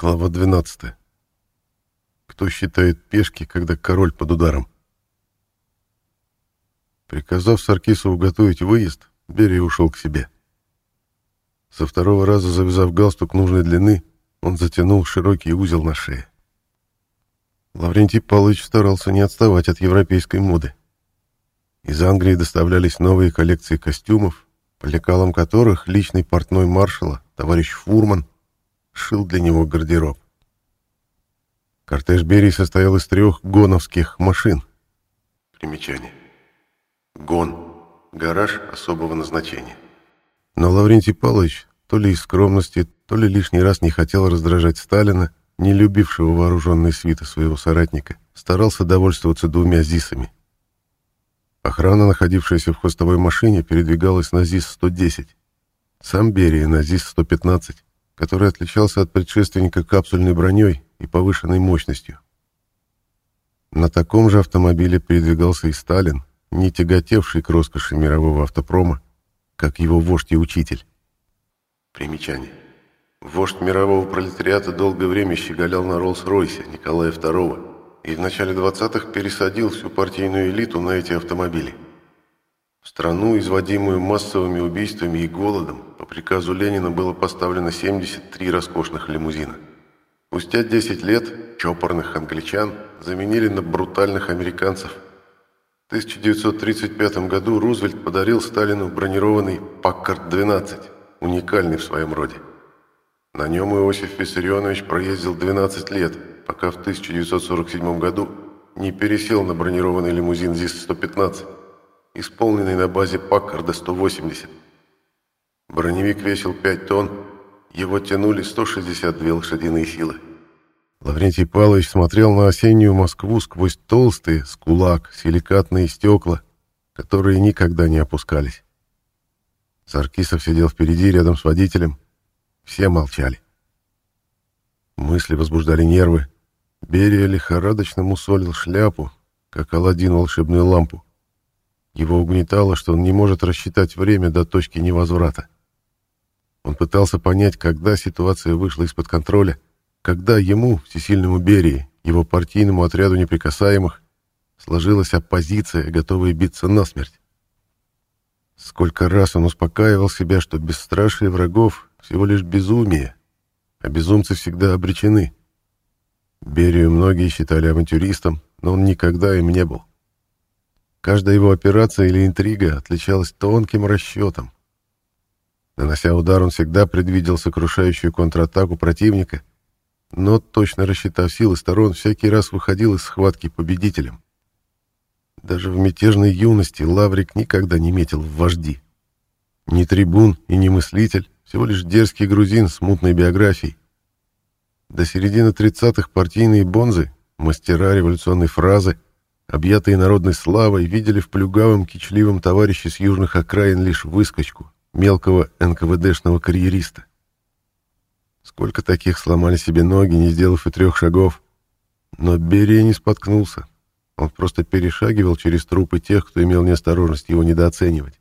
Глава 12. Кто считает пешки, когда король под ударом? Приказав Саркисову готовить выезд, Берия ушел к себе. Со второго раза, завязав галстук нужной длины, он затянул широкий узел на шее. Лаврентий Павлович старался не отставать от европейской моды. Из Англии доставлялись новые коллекции костюмов, по лекалам которых личный портной маршала, товарищ Фурман, шил для него гардероб. Кортеж Берии состоял из трех гоновских машин. Примечание. Гон. Гараж особого назначения. Но Лаврентий Павлович то ли из скромности, то ли лишний раз не хотел раздражать Сталина, не любившего вооруженные свиты своего соратника, старался довольствоваться двумя ЗИСами. Охрана, находившаяся в хвостовой машине, передвигалась на ЗИС-110. Сам Берия на ЗИС-115 который отличался от предшественника капсульной броней и повышенной мощностью. На таком же автомобиле передвигался и Сталин, не тяготевший к роскоши мирового автопрома, как его вождь и учитель. Примечание. Вождь мирового пролетариата долгое время щеголял на Роллс-Ройсе Николая II и в начале 20-х пересадил всю партийную элиту на эти автомобили. Страну, изводимую массовыми убийствами и голодом, по приказу Ленина было поставлено 73 роскошных лимузина. Спустя 10 лет чопорных англичан заменили на брутальных американцев. В 1935 году Рузвельт подарил Сталину бронированный «Паккард-12», уникальный в своем роде. На нем Иосиф Виссарионович проездил 12 лет, пока в 1947 году не пересел на бронированный лимузин ЗИС-115 исполненный на базе Паккарда 180. Броневик весил 5 тонн, его тянули 162 лошадиные силы. Лаврентий Павлович смотрел на осеннюю Москву сквозь толстые, с кулак, силикатные стекла, которые никогда не опускались. Саркисов сидел впереди, рядом с водителем. Все молчали. Мысли возбуждали нервы. Берия лихорадочно мусолил шляпу, как Аладдин волшебную лампу. Его угнетало, что он не может рассчитать время до точки невозврата. Он пытался понять, когда ситуация вышла из-под контроля, когда ему, всесильному Берии, его партийному отряду неприкасаемых, сложилась оппозиция, готовая биться насмерть. Сколько раз он успокаивал себя, что бесстрашие врагов — всего лишь безумие, а безумцы всегда обречены. Берию многие считали авантюристом, но он никогда им не был. Каждая его операция или интрига отличалась тонким расчетом. Нанося удар, он всегда предвидел сокрушающую контратаку противника, но, точно рассчитав силы сторон, всякий раз выходил из схватки победителем. Даже в мятежной юности Лаврик никогда не метил в вожди. Ни трибун и не мыслитель, всего лишь дерзкий грузин с мутной биографией. До середины 30-х партийные бонзы, мастера революционной фразы — объятые народной славой, видели в плюгавом кичливом товарище с южных окраин лишь выскочку, мелкого НКВДшного карьериста. Сколько таких сломали себе ноги, не сделав и трех шагов. Но Берия не споткнулся. Он просто перешагивал через трупы тех, кто имел неосторожность его недооценивать.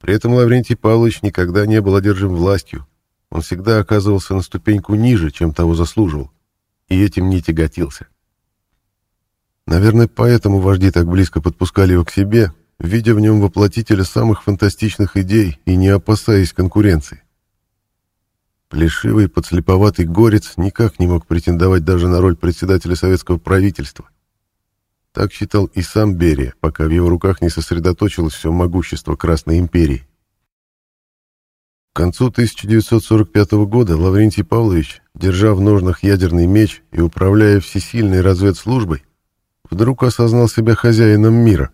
При этом Лаврентий Павлович никогда не был одержим властью. Он всегда оказывался на ступеньку ниже, чем того заслуживал, и этим не тяготился. Наверное, поэтому вожди так близко подпускали его к себе, видя в нем воплотителя самых фантастичных идей и не опасаясь конкуренции. Плешивый, подслеповатый горец никак не мог претендовать даже на роль председателя советского правительства. Так считал и сам Берия, пока в его руках не сосредоточилось все могущество Красной империи. К концу 1945 года Лаврентий Павлович, держа в ножнах ядерный меч и управляя всесильной разведслужбой, вдруг осознал себя хозяином мира.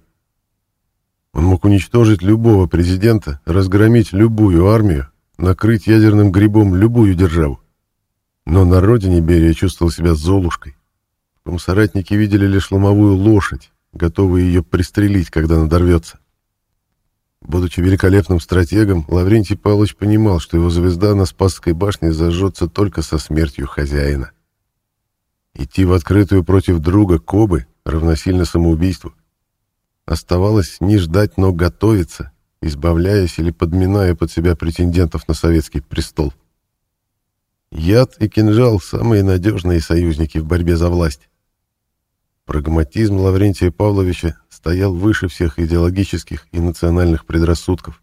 Он мог уничтожить любого президента, разгромить любую армию, накрыть ядерным грибом любую державу. Но на родине Берия чувствовал себя золушкой. В соратники видели лишь ломовую лошадь, готовые ее пристрелить, когда надорвется. Будучи великолепным стратегом, Лаврентий Павлович понимал, что его звезда на Спасской башне зажжется только со смертью хозяина. Идти в открытую против друга Кобы равносильно самоубийству. Оставалось не ждать, но готовиться, избавляясь или подминая под себя претендентов на советский престол. Яд и кинжал — самые надежные союзники в борьбе за власть. Прагматизм Лаврентия Павловича стоял выше всех идеологических и национальных предрассудков.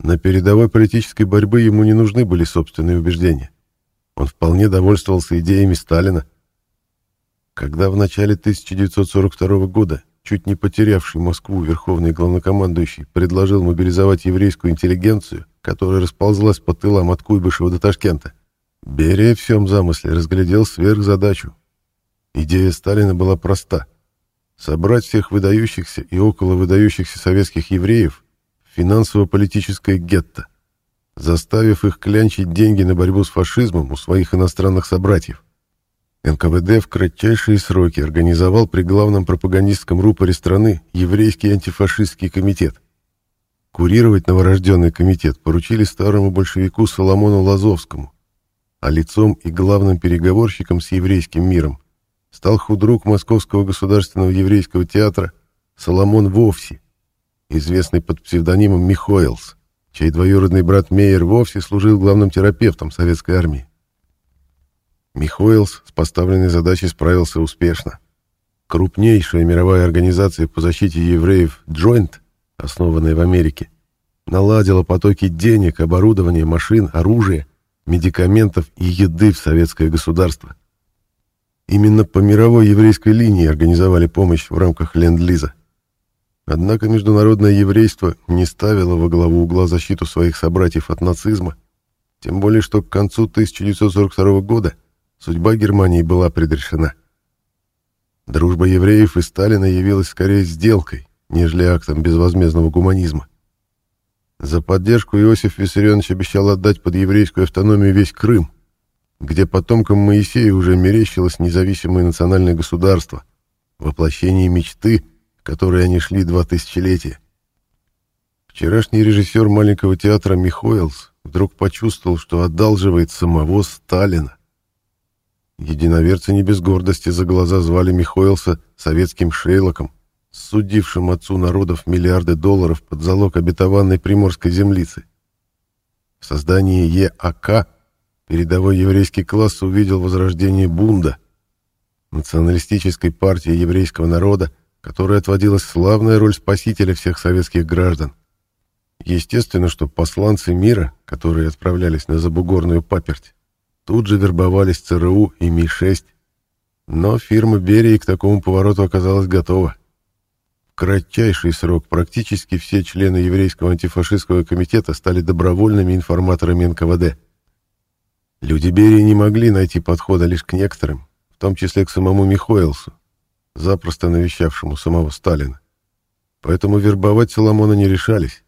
На передовой политической борьбы ему не нужны были собственные убеждения. Он вполне довольствовался идеями Сталина. Когда в начале 1942 года, чуть не потерявший Москву верховный главнокомандующий, предложил мобилизовать еврейскую интеллигенцию, которая расползлась по тылам от Куйбышева до Ташкента, Берия в всем замысле разглядел сверхзадачу. Идея Сталина была проста — собрать всех выдающихся и около выдающихся советских евреев в финансово-политическое гетто, заставив их клянчить деньги на борьбу с фашизмом у своих иностранных собратьев. НКВД в кратчайшие сроки организовал при главном пропагандистском рупоре страны еврейский антифашистский комитет. Курировать новорожденный комитет поручили старому большевику Соломону Лазовскому, а лицом и главным переговорщиком с еврейским миром стал худрук Московского государственного еврейского театра Соломон Вовси, известный под псевдонимом Михоэлс, чей двоюродный брат Мейер Вовси служил главным терапевтом советской армии. Михоэлс с поставленной задачей справился успешно. Крупнейшая мировая организация по защите евреев Joint, основанная в Америке, наладила потоки денег, оборудования, машин, оружия, медикаментов и еды в советское государство – Именно по мировой еврейской линии организовали помощь в рамках Ленд-Лиза. Однако международное еврейство не ставило во главу угла защиту своих собратьев от нацизма, тем более что к концу 1942 года судьба Германии была предрешена. Дружба евреев и Сталина явилась скорее сделкой, нежели актом безвозмездного гуманизма. За поддержку Иосиф Виссарионович обещал отдать под еврейскую автономию весь Крым, где потомкам Моисея уже мерещилось независимое национальное государство, воплощение мечты, которой они шли два тысячелетия. Вчерашний режиссер маленького театра Михоэлс вдруг почувствовал, что одалживает самого Сталина. Единоверцы не без гордости за глаза звали Михоэлса советским Шейлоком, судившим отцу народов миллиарды долларов под залог обетованной приморской землицы. В создании ЕАК передовой еврейский класс увидел возрождение Бунда, националистической партии еврейского народа, которой отводилась славная роль спасителя всех советских граждан. Естественно, что посланцы мира, которые отправлялись на забугорную паперть, тут же вербовались ЦРУ и Ми-6, но фирма Берии к такому повороту оказалась готова. В кратчайший срок практически все члены еврейского антифашистского комитета стали добровольными информаторами НКВД. Люди Берии не могли найти подхода лишь к некоторым, в том числе к самому Михоэлсу, запросто навещавшему самого Сталина. Поэтому вербовать Соломона не решались.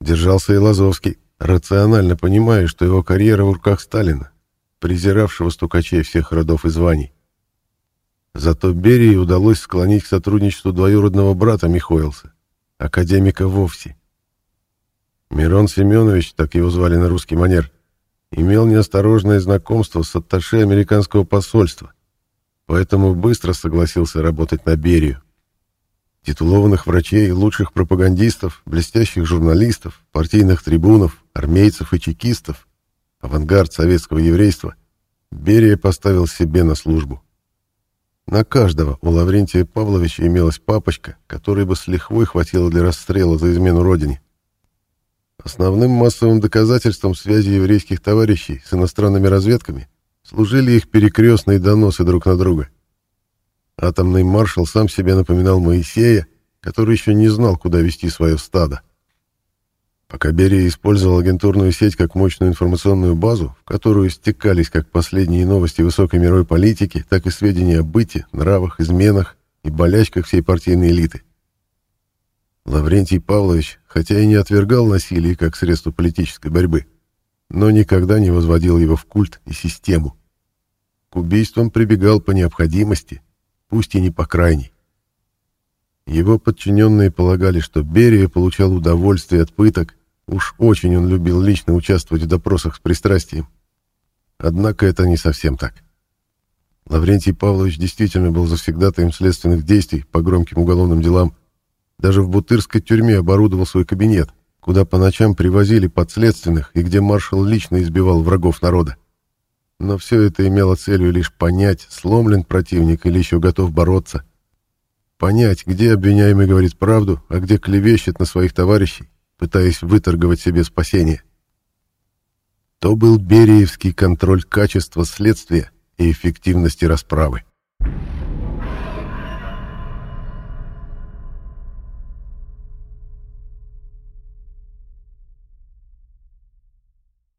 Держался и Лазовский, рационально понимая, что его карьера в руках Сталина, презиравшего стукачей всех родов и званий. Зато Берии удалось склонить к сотрудничеству двоюродного брата Михоэлса, академика Вовси. Мирон Семенович, так его звали на русский манер, имел неосторожное знакомство с атташе американского посольства, поэтому быстро согласился работать на Берию. Титулованных врачей, лучших пропагандистов, блестящих журналистов, партийных трибунов, армейцев и чекистов, авангард советского еврейства, Берия поставил себе на службу. На каждого у Лаврентия Павловича имелась папочка, которой бы с лихвой хватило для расстрела за измену родине. Основным массовым доказательством связи еврейских товарищей с иностранными разведками служили их перекрестные доносы друг на друга. Атомный маршал сам себе напоминал Моисея, который еще не знал, куда вести свое стадо. Пока Берия использовал агентурную сеть как мощную информационную базу, в которую стекались как последние новости высокой мировой политики, так и сведения о быте, нравах, изменах и болячках всей партийной элиты, Лаврентий Павлович, хотя и не отвергал насилие как средство политической борьбы, но никогда не возводил его в культ и систему. К убийствам прибегал по необходимости, пусть и не по крайней. Его подчиненные полагали, что Берия получал удовольствие от пыток, уж очень он любил лично участвовать в допросах с пристрастием. Однако это не совсем так. Лаврентий Павлович действительно был завсегдатаем следственных действий по громким уголовным делам, даже в Бутырской тюрьме оборудовал свой кабинет, куда по ночам привозили подследственных и где маршал лично избивал врагов народа. Но все это имело целью лишь понять, сломлен противник или еще готов бороться. Понять, где обвиняемый говорит правду, а где клевещет на своих товарищей, пытаясь выторговать себе спасение. То был Бериевский контроль качества следствия и эффективности расправы.